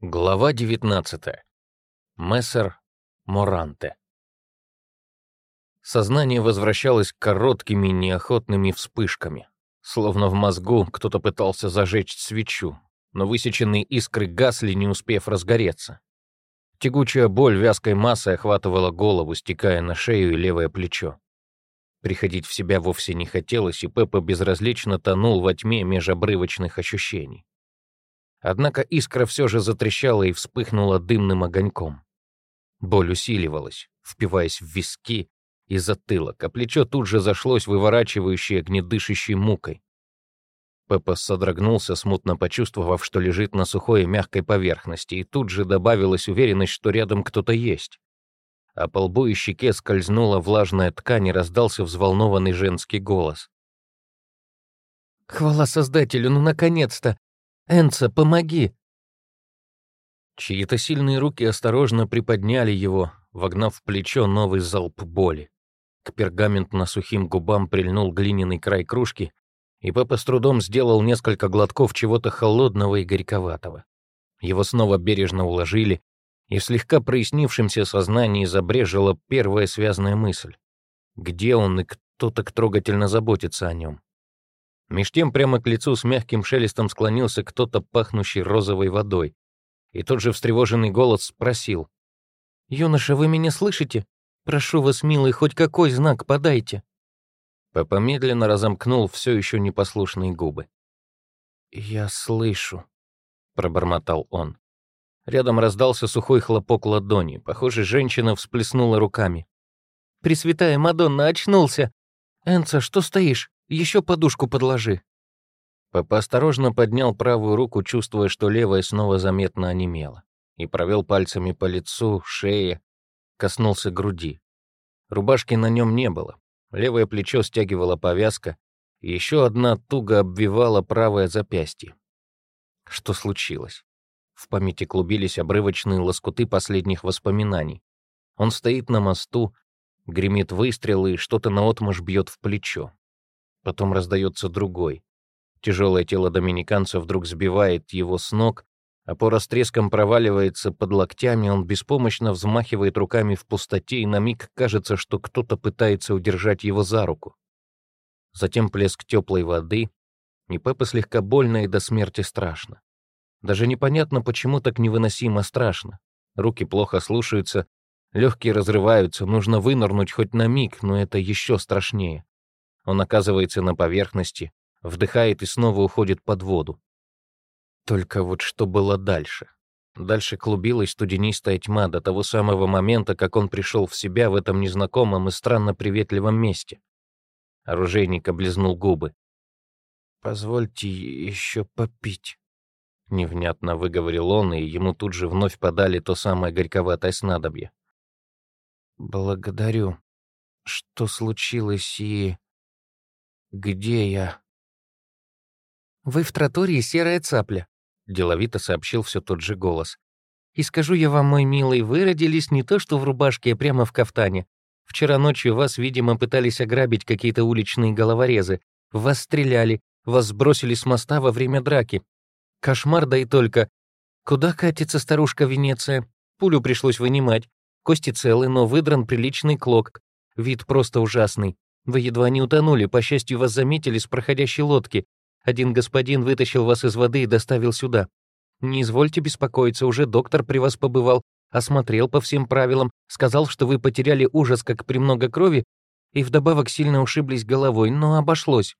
Глава 19. Мессер Моранте. Сознание возвращалось короткими неохотными вспышками, словно в мозгу кто-то пытался зажечь свечу, но высеченные искры гасли, не успев разгореться. Тягучая боль вязкой массой охватывала голову, стекая на шею и левое плечо. Приходить в себя вовсе не хотелось, и Пеппа безразлично тонул во тьме межобрывочных ощущений. Однако искра все же затрещала и вспыхнула дымным огоньком. Боль усиливалась, впиваясь в виски и затылок, а плечо тут же зашлось выворачивающей огнедышащей мукой. Пеппа содрогнулся, смутно почувствовав, что лежит на сухой и мягкой поверхности, и тут же добавилась уверенность, что рядом кто-то есть. А по лбу и щеке скользнула влажная ткань и раздался взволнованный женский голос. «Хвала Создателю, ну наконец-то! Энца, помоги!» Чьи-то сильные руки осторожно приподняли его, вогнав в плечо новый залп боли. К пергаментно-сухим губам прильнул глиняный край кружки, и Пеппа с трудом сделал несколько глотков чего-то холодного и горьковатого. Его снова бережно уложили, и в слегка прояснившемся сознании забрежила первая связанная мысль. Где он и кто так трогательно заботится о нем? Меж тем прямо к лицу с мягким шелестом склонился кто-то, пахнущий розовой водой. И тот же встревоженный голос спросил. «Юноша, вы меня слышите? Прошу вас, милый, хоть какой знак подайте». Папа медленно разомкнул все еще непослушные губы. «Я слышу», — пробормотал он. Рядом раздался сухой хлопок ладони. Похоже, женщина всплеснула руками. «Пресвятая Мадонна, очнулся! Энца, что стоишь? Еще подушку подложи». Папа осторожно поднял правую руку, чувствуя, что левая снова заметно онемела, и провел пальцами по лицу, шее, коснулся груди. Рубашки на нем не было. Левое плечо стягивала повязка, еще одна туго обвивала правое запястье. Что случилось? В памяти клубились обрывочные лоскуты последних воспоминаний. Он стоит на мосту, гремит выстрел и что-то наотмашь бьет в плечо. Потом раздается другой. Тяжелое тело доминиканца вдруг сбивает его с ног, опора с треском проваливается под локтями, он беспомощно взмахивает руками в пустоте, и на миг кажется, что кто-то пытается удержать его за руку. Затем плеск теплой воды, и Пеппа слегка больно и до смерти страшно. Даже непонятно, почему так невыносимо страшно. Руки плохо слушаются, легкие разрываются, нужно вынырнуть хоть на миг, но это еще страшнее. Он оказывается на поверхности, вдыхает и снова уходит под воду. Только вот что было дальше? Дальше клубилась студенистая тьма до того самого момента, как он пришел в себя в этом незнакомом и странно приветливом месте. Оружейник облизнул губы. «Позвольте еще попить». Невнятно выговорил он, и ему тут же вновь подали то самое горьковатое снадобье. «Благодарю. Что случилось и... где я?» «Вы в тротории серая цапля», — деловито сообщил все тот же голос. «И скажу я вам, мой милый, вы родились не то что в рубашке, а прямо в кафтане. Вчера ночью вас, видимо, пытались ограбить какие-то уличные головорезы. Вас стреляли, вас сбросили с моста во время драки. Кошмар, да и только. Куда катится старушка Венеция? Пулю пришлось вынимать. Кости целы, но выдран приличный клок. Вид просто ужасный. Вы едва не утонули, по счастью, вас заметили с проходящей лодки. Один господин вытащил вас из воды и доставил сюда. Не извольте беспокоиться, уже доктор при вас побывал, осмотрел по всем правилам, сказал, что вы потеряли ужас, как при много крови, и вдобавок сильно ушиблись головой, но обошлось.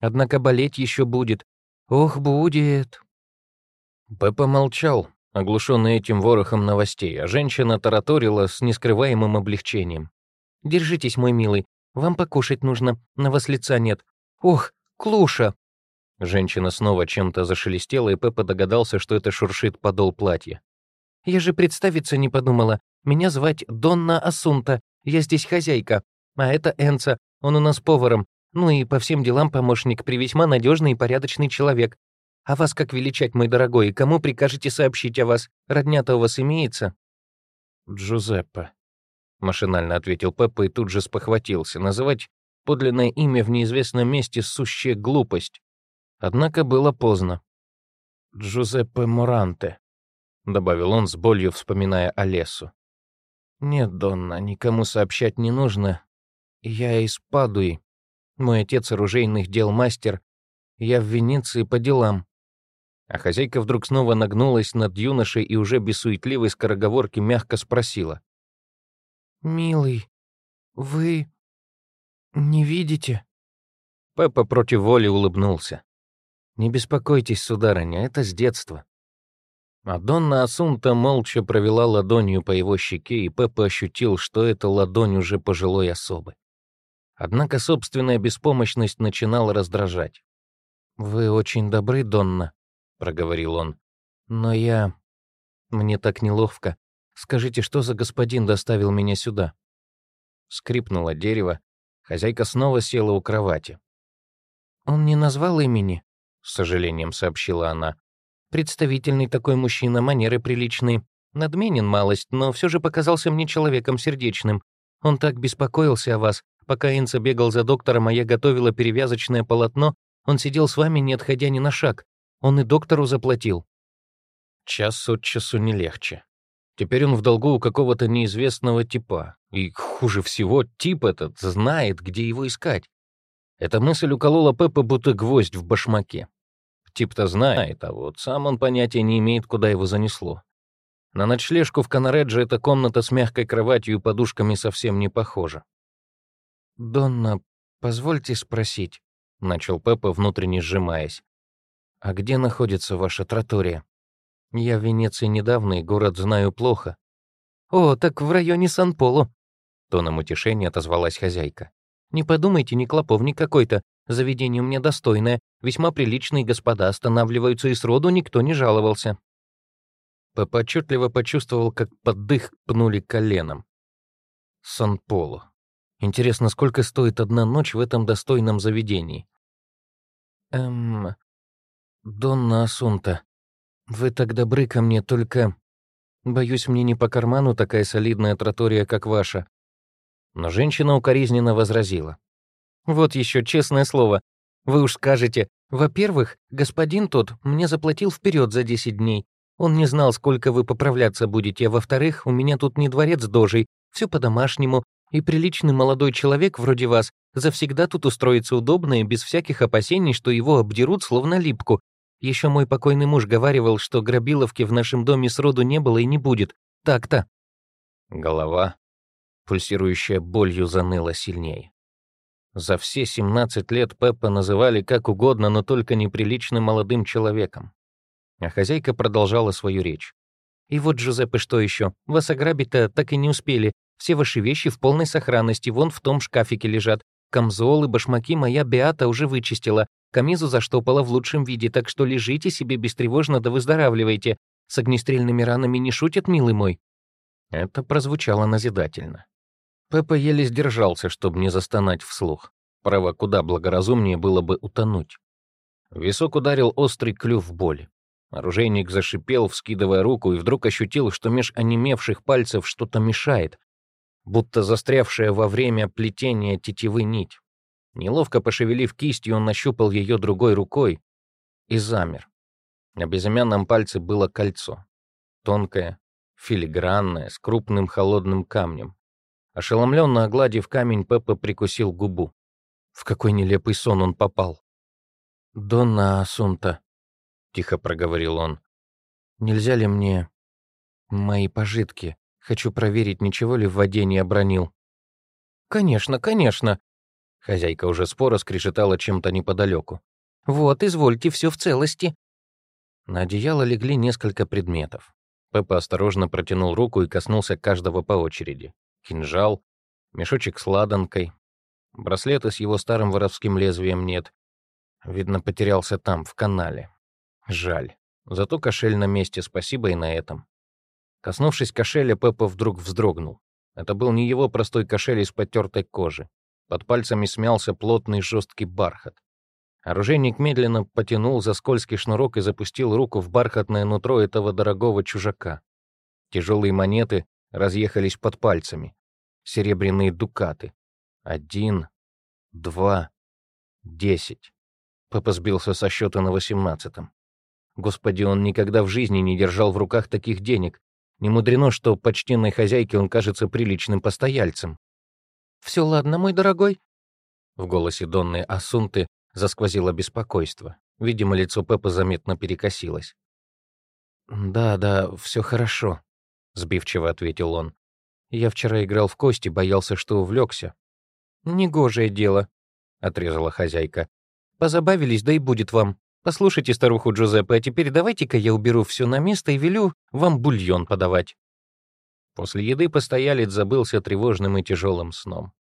Однако болеть еще будет. Ох, будет. Пеппа молчал, оглушенный этим ворохом новостей, а женщина тараторила с нескрываемым облегчением. «Держитесь, мой милый, вам покушать нужно, на вас лица нет. Ох, Клуша!» Женщина снова чем-то зашелестела, и Пеппа догадался, что это шуршит подол платья. «Я же представиться не подумала. Меня звать Донна Асунта, я здесь хозяйка. А это Энца, он у нас поваром. Ну и по всем делам помощник, при весьма надежный и порядочный человек. А вас как величать, мой дорогой, и кому прикажете сообщить о вас? Родня-то у вас имеется?» «Джузеппе», — машинально ответил Пеппа и тут же спохватился. Называть подлинное имя в неизвестном месте — сущая глупость. Однако было поздно. «Джузеппе Моранте», — добавил он с болью, вспоминая Олесу. «Нет, Донна, никому сообщать не нужно. Я из Падуи. Мой отец оружейных дел мастер. Я в Венеции по делам». А хозяйка вдруг снова нагнулась над юношей и уже без суетливой скороговорки мягко спросила. «Милый, вы не видите?» Пеппа против воли улыбнулся. «Не беспокойтесь, сударыня, это с детства». А Донна Асунта молча провела ладонью по его щеке, и Пеппа ощутил, что это ладонь уже пожилой особы. Однако собственная беспомощность начинала раздражать. «Вы очень добры, Донна», — проговорил он. «Но я... Мне так неловко. Скажите, что за господин доставил меня сюда?» Скрипнуло дерево. Хозяйка снова села у кровати. «Он не назвал имени», — с сожалением сообщила она. «Представительный такой мужчина, манеры приличные. Надменен малость, но все же показался мне человеком сердечным. Он так беспокоился о вас. Пока Инца бегал за доктором, а я готовила перевязочное полотно, он сидел с вами, не отходя ни на шаг. Он и доктору заплатил». Час от часу не легче. Теперь он в долгу у какого-то неизвестного типа. И хуже всего, тип этот знает, где его искать. Эта мысль уколола Пеппа, будто гвоздь в башмаке. Тип-то знает, а вот сам он понятия не имеет, куда его занесло. На ночлежку в Канаредже эта комната с мягкой кроватью и подушками совсем не похожа. «Донна, позвольте спросить», — начал Пеппа, внутренне сжимаясь. «А где находится ваша тротория? Я в Венеции недавно и город знаю плохо». «О, так в районе Сан-Поло», — тоном утешения отозвалась хозяйка. Не подумайте, не клоповник какой-то. Заведение у меня достойное, весьма приличные господа останавливаются, и сроду никто не жаловался». Папа отчетливо почувствовал, как под дых пнули коленом. Сан-Поло. Интересно, сколько стоит одна ночь в этом достойном заведении? Эм... Донна Асунта, вы так добры ко мне, только... Боюсь, мне не по карману такая солидная тротория, как ваша. Но женщина укоризненно возразила. «Вот еще честное слово. Вы уж скажете, во-первых, господин тот мне заплатил вперед за 10 дней. Он не знал, сколько вы поправляться будете, а во-вторых, у меня тут не дворец дожей, все по-домашнему, и приличный молодой человек вроде вас завсегда тут устроится удобно и без всяких опасений, что его обдерут словно липку. Еще мой покойный муж говаривал, что грабиловки в нашем доме сроду не было и не будет. Так-то». Голова пульсирующая болью заныла сильнее. За все 17 лет Пеппа называли как угодно, но только неприличным молодым человеком. А хозяйка продолжала свою речь. «И вот, Джузеппе, что еще? Вас ограбить-то так и не успели. Все ваши вещи в полной сохранности, вон в том шкафике лежат. Камзолы, башмаки моя Беата уже вычистила. Камизу заштопала в лучшем виде, так что лежите себе бестревожно да выздоравливайте. С огнестрельными ранами не шутят, милый мой». Это прозвучало назидательно. Пеппа еле сдержался, чтобы не застонать вслух. Право, куда благоразумнее было бы утонуть. В висок ударил острый клюв боли. Оружейник зашипел, вскидывая руку, и вдруг ощутил, что меж онемевших пальцев что-то мешает, будто застрявшая во время плетения тетивы нить. Неловко пошевелив кистью, он нащупал ее другой рукой и замер. На безымянном пальце было кольцо. Тонкое, филигранное, с крупным холодным камнем. Ошеломленно огладив камень, Пеппа прикусил губу. В какой нелепый сон он попал. «Донна Асунта», — тихо проговорил он, — «нельзя ли мне мои пожитки? Хочу проверить, ничего ли в воде не обронил». «Конечно, конечно», — хозяйка уже споро скрежетала чем-то неподалеку. «Вот, извольте, все в целости». На одеяло легли несколько предметов. Пеппа осторожно протянул руку и коснулся каждого по очереди кинжал, мешочек с ладанкой. Браслета с его старым воровским лезвием нет. Видно, потерялся там, в канале. Жаль. Зато кошель на месте, спасибо и на этом. Коснувшись кошеля, Пеппа вдруг вздрогнул. Это был не его простой кошель из потертой кожи. Под пальцами смялся плотный жесткий бархат. Оружейник медленно потянул за скользкий шнурок и запустил руку в бархатное нутро этого дорогого чужака. Тяжелые монеты разъехались под пальцами. Серебряные дукаты. Один, два, десять. Папа сбился со счета на восемнадцатом. Господи, он никогда в жизни не держал в руках таких денег. Не мудрено, что почтенной хозяйке он кажется приличным постояльцем. «Все ладно, мой дорогой?» В голосе Донны Асунты засквозило беспокойство. Видимо, лицо Пеппа заметно перекосилось. «Да, да, все хорошо», — сбивчиво ответил он. «Я вчера играл в кости, боялся, что увлекся». «Негожее дело», — отрезала хозяйка. «Позабавились, да и будет вам. Послушайте старуху Джузеппе, а теперь давайте-ка я уберу все на место и велю вам бульон подавать». После еды постоялец забылся тревожным и тяжелым сном.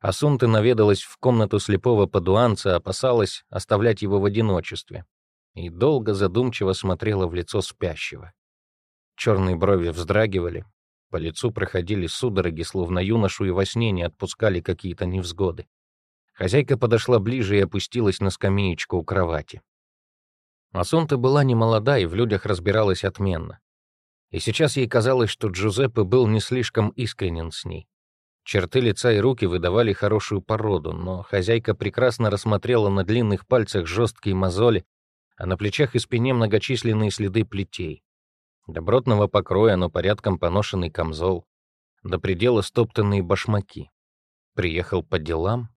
Асунта наведалась в комнату слепого подуанца, опасалась оставлять его в одиночестве и долго задумчиво смотрела в лицо спящего. Черные брови вздрагивали, по лицу проходили судороги, словно юношу и во сне не отпускали какие-то невзгоды. Хозяйка подошла ближе и опустилась на скамеечку у кровати. Асунта была не молода и в людях разбиралась отменно. И сейчас ей казалось, что Джузеппе был не слишком искренен с ней. Черты лица и руки выдавали хорошую породу, но хозяйка прекрасно рассмотрела на длинных пальцах жесткие мозоли, а на плечах и спине многочисленные следы плетей. Добротного покроя, но порядком поношенный камзол, до предела стоптанные башмаки. Приехал по делам,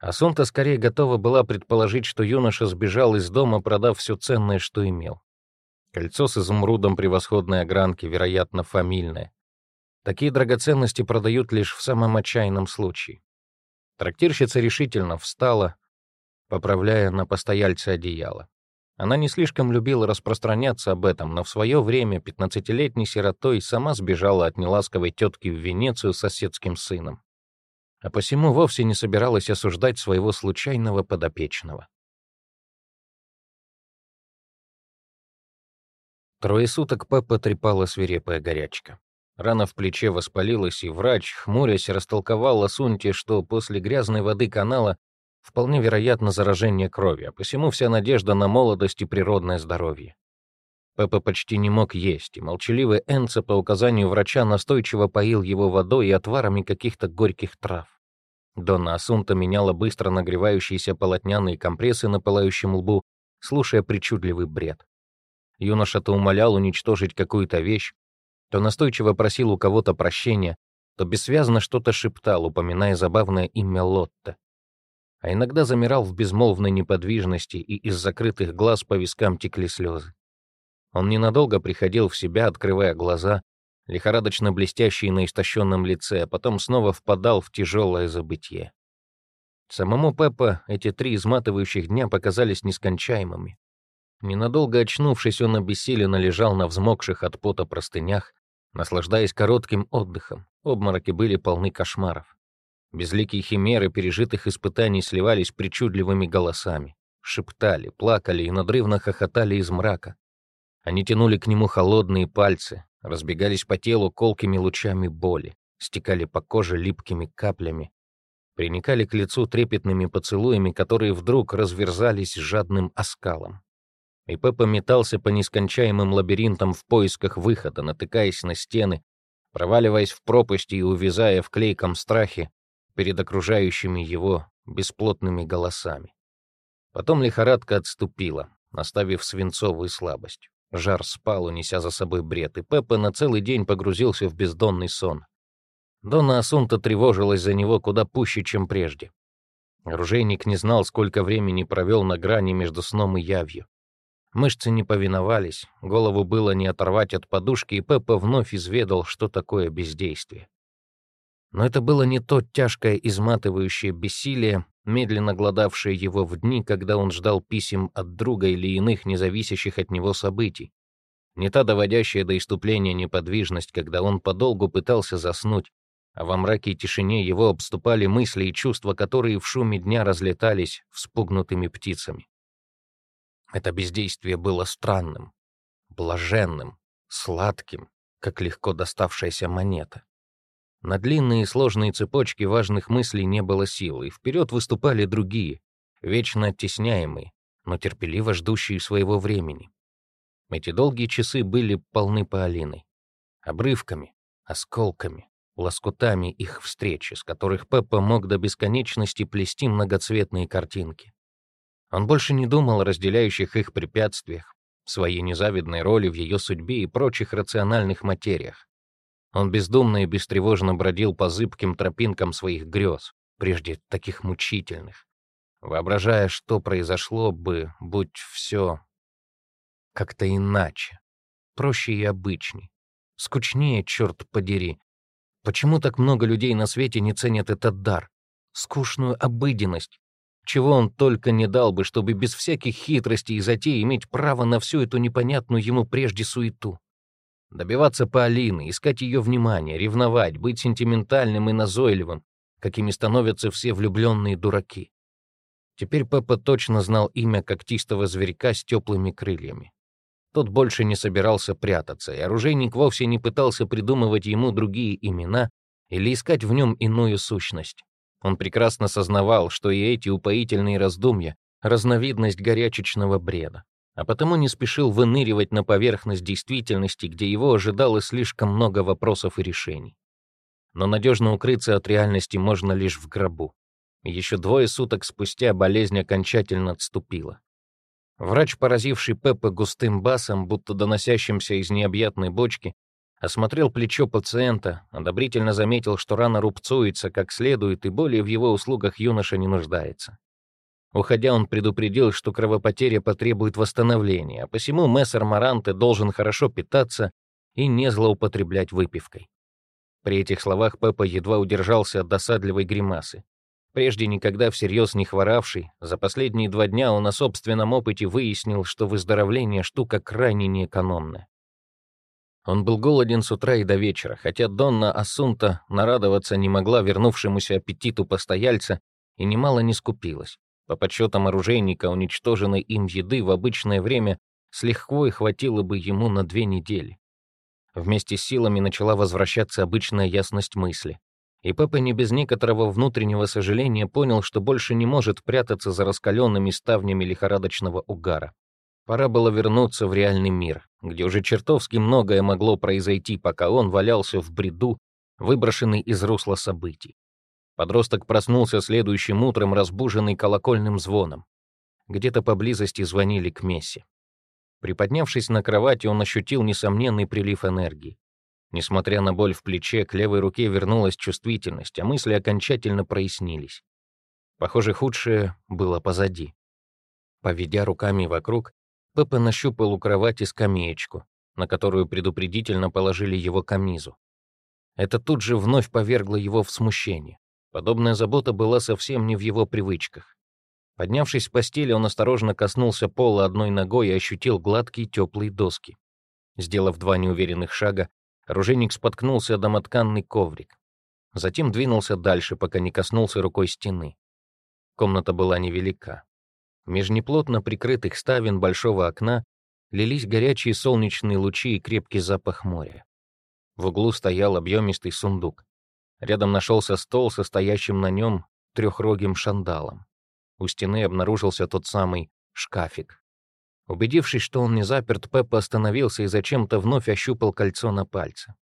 Асунта скорее готова была предположить, что юноша сбежал из дома, продав все ценное, что имел. Кольцо с изумрудом превосходной огранки, вероятно, фамильное. Такие драгоценности продают лишь в самом отчаянном случае. Трактирщица решительно встала, поправляя на постояльце одеяло. Она не слишком любила распространяться об этом, но в свое время пятнадцатилетней сиротой сама сбежала от неласковой тетки в Венецию с соседским сыном а посему вовсе не собиралась осуждать своего случайного подопечного. Трое суток Пеппа трепала свирепая горячка. Рана в плече воспалилась, и врач, хмурясь, растолковал Ласунте, что после грязной воды канала вполне вероятно заражение крови, а посему вся надежда на молодость и природное здоровье. Пеппа почти не мог есть, и молчаливый Энце по указанию врача настойчиво поил его водой и отварами каких-то горьких трав. Донна Асунта меняла быстро нагревающиеся полотняные компрессы на пылающем лбу, слушая причудливый бред. Юноша то умолял уничтожить какую-то вещь, то настойчиво просил у кого-то прощения, то бессвязно что-то шептал, упоминая забавное имя Лотта. А иногда замирал в безмолвной неподвижности, и из закрытых глаз по вискам текли слезы. Он ненадолго приходил в себя, открывая глаза, лихорадочно блестящий на истощенном лице, а потом снова впадал в тяжелое забытье. Самому Пеппа эти три изматывающих дня показались нескончаемыми. Ненадолго очнувшись, он обессиленно лежал на взмокших от пота простынях, наслаждаясь коротким отдыхом. Обмороки были полны кошмаров. Безликие химеры пережитых испытаний сливались причудливыми голосами. Шептали, плакали и надрывно хохотали из мрака. Они тянули к нему холодные пальцы, разбегались по телу колкими лучами боли, стекали по коже липкими каплями, приникали к лицу трепетными поцелуями, которые вдруг разверзались жадным оскалом. И Пеппа метался по нескончаемым лабиринтам в поисках выхода, натыкаясь на стены, проваливаясь в пропасти и увязая в клейком страхе перед окружающими его бесплотными голосами. Потом лихорадка отступила, оставив свинцовую слабость. Жар спал, унеся за собой бред, и Пеппа на целый день погрузился в бездонный сон. Дона Асунта тревожилась за него куда пуще, чем прежде. Оружейник не знал, сколько времени провел на грани между сном и явью. Мышцы не повиновались, голову было не оторвать от подушки, и Пеппа вновь изведал, что такое бездействие. Но это было не то тяжкое изматывающее бессилие, медленно гладавшее его в дни, когда он ждал писем от друга или иных независящих от него событий. Не та доводящая до иступления неподвижность, когда он подолгу пытался заснуть, а во мраке и тишине его обступали мысли и чувства, которые в шуме дня разлетались вспугнутыми птицами. Это бездействие было странным, блаженным, сладким, как легко доставшаяся монета. На длинные и сложные цепочки важных мыслей не было силы, и вперед выступали другие, вечно оттесняемые, но терпеливо ждущие своего времени. Эти долгие часы были полны Паолиной. Обрывками, осколками, лоскутами их встречи, с которых Пеппа мог до бесконечности плести многоцветные картинки. Он больше не думал о разделяющих их препятствиях, своей незавидной роли в ее судьбе и прочих рациональных материях. Он бездумно и бестревожно бродил по зыбким тропинкам своих грез, прежде таких мучительных, воображая, что произошло бы, будь все как-то иначе, проще и обычней, скучнее, черт подери. Почему так много людей на свете не ценят этот дар, скучную обыденность, чего он только не дал бы, чтобы без всяких хитростей и затей иметь право на всю эту непонятную ему прежде суету. Добиваться Полины, искать ее внимание, ревновать, быть сентиментальным и назойливым, какими становятся все влюбленные дураки. Теперь Пеппа точно знал имя когтистого зверька с теплыми крыльями. Тот больше не собирался прятаться, и оружейник вовсе не пытался придумывать ему другие имена или искать в нем иную сущность. Он прекрасно сознавал, что и эти упоительные раздумья — разновидность горячечного бреда, а потому не спешил выныривать на поверхность действительности, где его ожидало слишком много вопросов и решений. Но надежно укрыться от реальности можно лишь в гробу. Еще двое суток спустя болезнь окончательно отступила. Врач, поразивший Пеппа густым басом, будто доносящимся из необъятной бочки, Осмотрел плечо пациента, одобрительно заметил, что рана рубцуется как следует, и более в его услугах юноша не нуждается. Уходя, он предупредил, что кровопотеря потребует восстановления, а посему мессер Маранте должен хорошо питаться и не злоупотреблять выпивкой. При этих словах Пеппа едва удержался от досадливой гримасы. Прежде никогда всерьез не хворавший, за последние два дня он на собственном опыте выяснил, что выздоровление — штука крайне неэкономная. Он был голоден с утра и до вечера, хотя Донна Асунта нарадоваться не могла вернувшемуся аппетиту постояльца и немало не скупилась. По подсчетам оружейника, уничтоженной им еды в обычное время с лихвой хватило бы ему на две недели. Вместе с силами начала возвращаться обычная ясность мысли. И Пеппа не без некоторого внутреннего сожаления понял, что больше не может прятаться за раскаленными ставнями лихорадочного угара. Пора было вернуться в реальный мир, где уже чертовски многое могло произойти, пока он валялся в бреду, выброшенный из русла событий. Подросток проснулся следующим утром, разбуженный колокольным звоном. Где-то поблизости звонили к мессе. Приподнявшись на кровати, он ощутил несомненный прилив энергии. Несмотря на боль в плече, к левой руке вернулась чувствительность, а мысли окончательно прояснились. Похоже, худшее было позади. Поведя руками вокруг, Пеппа нащупал у кровати скамеечку, на которую предупредительно положили его камизу. Это тут же вновь повергло его в смущение. Подобная забота была совсем не в его привычках. Поднявшись с постели, он осторожно коснулся пола одной ногой и ощутил гладкие теплые доски. Сделав два неуверенных шага, оружейник споткнулся о домотканный коврик. Затем двинулся дальше, пока не коснулся рукой стены. Комната была невелика. Меж неплотно прикрытых ставен большого окна лились горячие солнечные лучи и крепкий запах моря. В углу стоял объемистый сундук. Рядом нашелся стол, состоящим на нем трехрогим шандалом. У стены обнаружился тот самый шкафик. Убедившись, что он не заперт, Пеппа остановился и зачем-то вновь ощупал кольцо на пальце.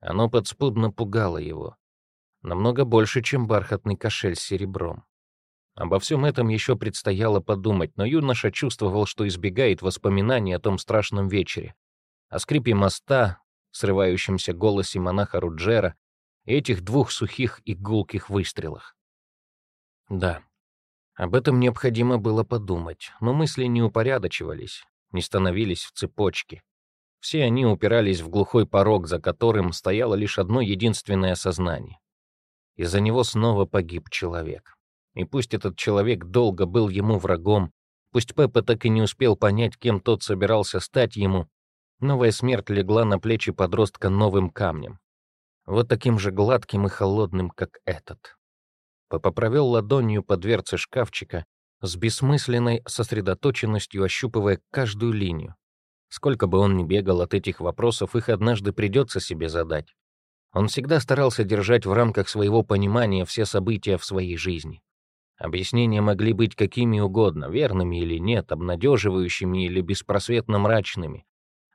Оно подспудно пугало его. Намного больше, чем бархатный кошель с серебром. Обо всем этом еще предстояло подумать, но юноша чувствовал, что избегает воспоминаний о том страшном вечере, о скрипе моста, срывающемся голосе монаха Руджера этих двух сухих и гулких выстрелах. Да, об этом необходимо было подумать, но мысли не упорядочивались, не становились в цепочке. Все они упирались в глухой порог, за которым стояло лишь одно единственное сознание. Из-за него снова погиб человек. И пусть этот человек долго был ему врагом, пусть Пеппа так и не успел понять, кем тот собирался стать ему, новая смерть легла на плечи подростка новым камнем. Вот таким же гладким и холодным, как этот. Пеппа провел ладонью по дверце шкафчика, с бессмысленной сосредоточенностью ощупывая каждую линию. Сколько бы он ни бегал от этих вопросов, их однажды придется себе задать. Он всегда старался держать в рамках своего понимания все события в своей жизни. Объяснения могли быть какими угодно, верными или нет, обнадеживающими или беспросветно мрачными.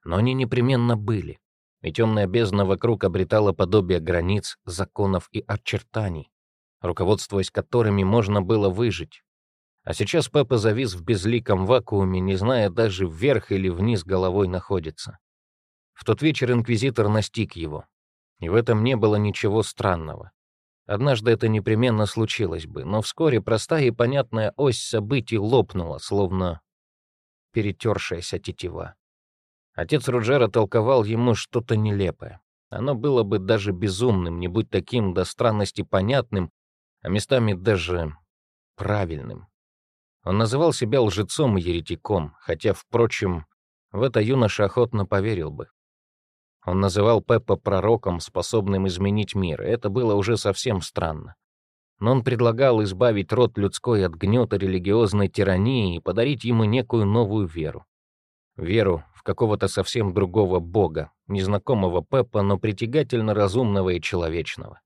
Но они непременно были. И темная бездна вокруг обретала подобие границ, законов и очертаний, руководствуясь которыми можно было выжить. А сейчас Пеппа завис в безликом вакууме, не зная даже вверх или вниз головой находится. В тот вечер инквизитор настиг его. И в этом не было ничего странного. Однажды это непременно случилось бы, но вскоре простая и понятная ось событий лопнула, словно перетершаяся тетива. Отец Руджера толковал ему что-то нелепое. Оно было бы даже безумным, не будь таким до странности понятным, а местами даже правильным. Он называл себя лжецом и еретиком, хотя, впрочем, в это юноша охотно поверил бы. Он называл Пеппа пророком, способным изменить мир, и это было уже совсем странно. Но он предлагал избавить род людской от гнета религиозной тирании и подарить ему некую новую веру. Веру в какого-то совсем другого бога, незнакомого Пеппа, но притягательно разумного и человечного.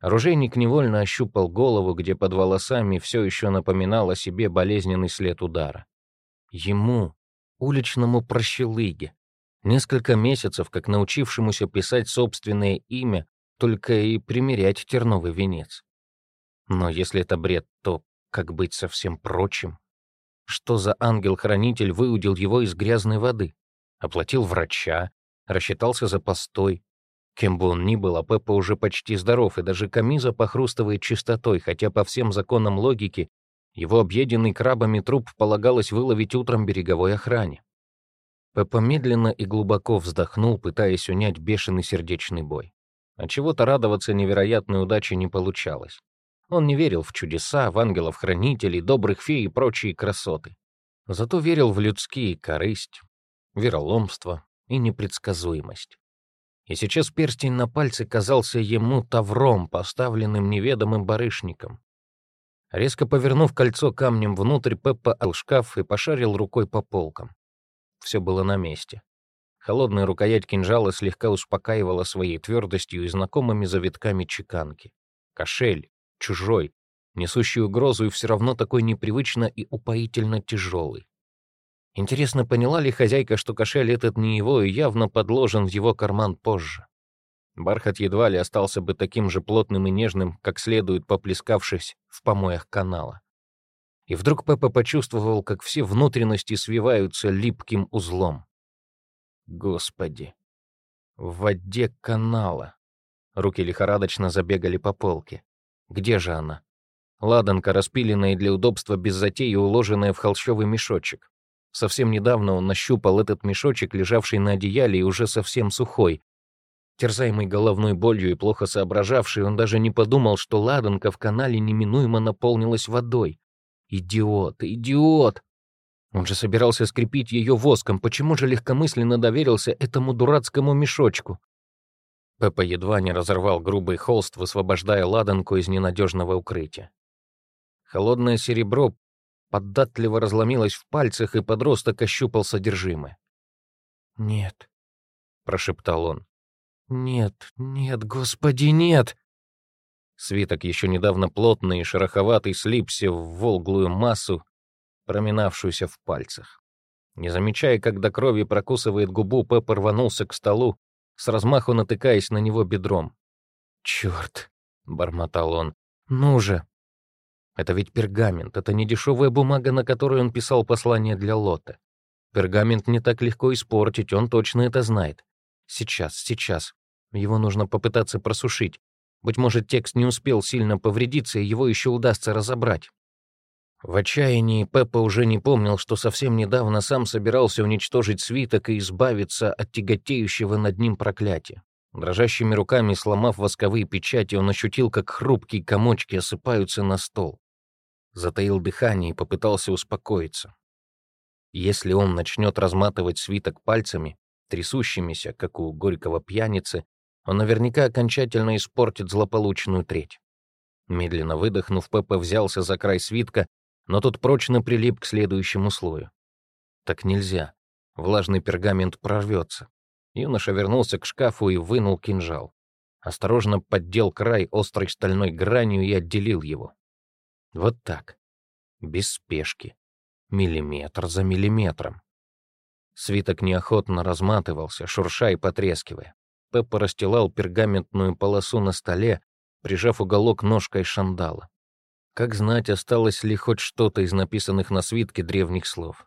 Оружейник невольно ощупал голову, где под волосами все еще напоминал о себе болезненный след удара. Ему, уличному прощелыге, несколько месяцев, как научившемуся писать собственное имя, только и примерять терновый венец. Но если это бред, то как быть со всем прочим? Что за ангел-хранитель выудил его из грязной воды? Оплатил врача, рассчитался за постой, Кем бы он ни был, а Пеппа уже почти здоров, и даже Камиза похрустывает чистотой, хотя по всем законам логики его объеденный крабами труп полагалось выловить утром береговой охране. Пеппа медленно и глубоко вздохнул, пытаясь унять бешеный сердечный бой. От чего-то радоваться невероятной удаче не получалось. Он не верил в чудеса, в ангелов-хранителей, добрых фей и прочие красоты. Зато верил в людские корысть, вероломство и непредсказуемость и сейчас перстень на пальце казался ему тавром, поставленным неведомым барышником. Резко повернув кольцо камнем внутрь, Пеппа открыл шкаф и пошарил рукой по полкам. Все было на месте. Холодная рукоять кинжала слегка успокаивала своей твердостью и знакомыми завитками чеканки. Кошель, чужой, несущий угрозу и все равно такой непривычно и упоительно тяжелый. Интересно, поняла ли хозяйка, что кошель этот не его и явно подложен в его карман позже? Бархат едва ли остался бы таким же плотным и нежным, как следует поплескавшись в помоях канала. И вдруг Пеппа почувствовал, как все внутренности свиваются липким узлом. Господи! В воде канала. Руки лихорадочно забегали по полке. Где же она? Ладанка, распиленная для удобства без затеи, уложенная в холщовый мешочек. Совсем недавно он нащупал этот мешочек, лежавший на одеяле и уже совсем сухой. Терзаемый головной болью и плохо соображавший, он даже не подумал, что ладанка в канале неминуемо наполнилась водой. Идиот, идиот! Он же собирался скрепить ее воском, почему же легкомысленно доверился этому дурацкому мешочку? Пеппа едва не разорвал грубый холст, высвобождая ладанку из ненадежного укрытия. Холодное серебро поддатливо разломилась в пальцах, и подросток ощупал содержимое. «Нет», — прошептал он. «Нет, нет, господи, нет!» Свиток, еще недавно плотный и шероховатый, слипся в волглую массу, проминавшуюся в пальцах. Не замечая, как до крови прокусывает губу, Пеппа рванулся к столу, с размаху натыкаясь на него бедром. «Черт!» — бормотал он. «Ну же!» Это ведь пергамент, это не дешевая бумага, на которой он писал послание для Лота. Пергамент не так легко испортить, он точно это знает. Сейчас, сейчас. Его нужно попытаться просушить. Быть может, текст не успел сильно повредиться, и его еще удастся разобрать. В отчаянии Пеппа уже не помнил, что совсем недавно сам собирался уничтожить свиток и избавиться от тяготеющего над ним проклятия. Дрожащими руками сломав восковые печати, он ощутил, как хрупкие комочки осыпаются на стол затаил дыхание и попытался успокоиться. Если он начнет разматывать свиток пальцами, трясущимися, как у горького пьяницы, он наверняка окончательно испортит злополучную треть. Медленно выдохнув, Пеппа взялся за край свитка, но тот прочно прилип к следующему слою. Так нельзя. Влажный пергамент прорвется. Юноша вернулся к шкафу и вынул кинжал. Осторожно поддел край острой стальной гранью и отделил его. Вот так. Без спешки. Миллиметр за миллиметром. Свиток неохотно разматывался, шурша и потрескивая. Пеппа расстилал пергаментную полосу на столе, прижав уголок ножкой шандала. Как знать, осталось ли хоть что-то из написанных на свитке древних слов.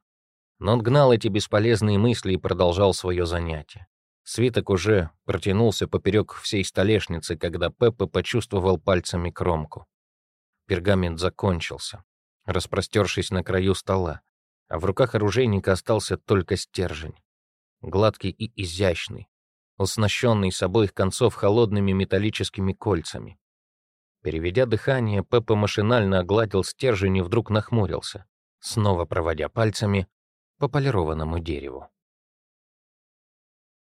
Но он гнал эти бесполезные мысли и продолжал свое занятие. Свиток уже протянулся поперек всей столешницы, когда Пеппа почувствовал пальцами кромку. Пергамент закончился, распростершись на краю стола, а в руках оружейника остался только стержень. Гладкий и изящный, оснащенный с обоих концов холодными металлическими кольцами. Переведя дыхание, Пеппа машинально огладил стержень и вдруг нахмурился, снова проводя пальцами по полированному дереву.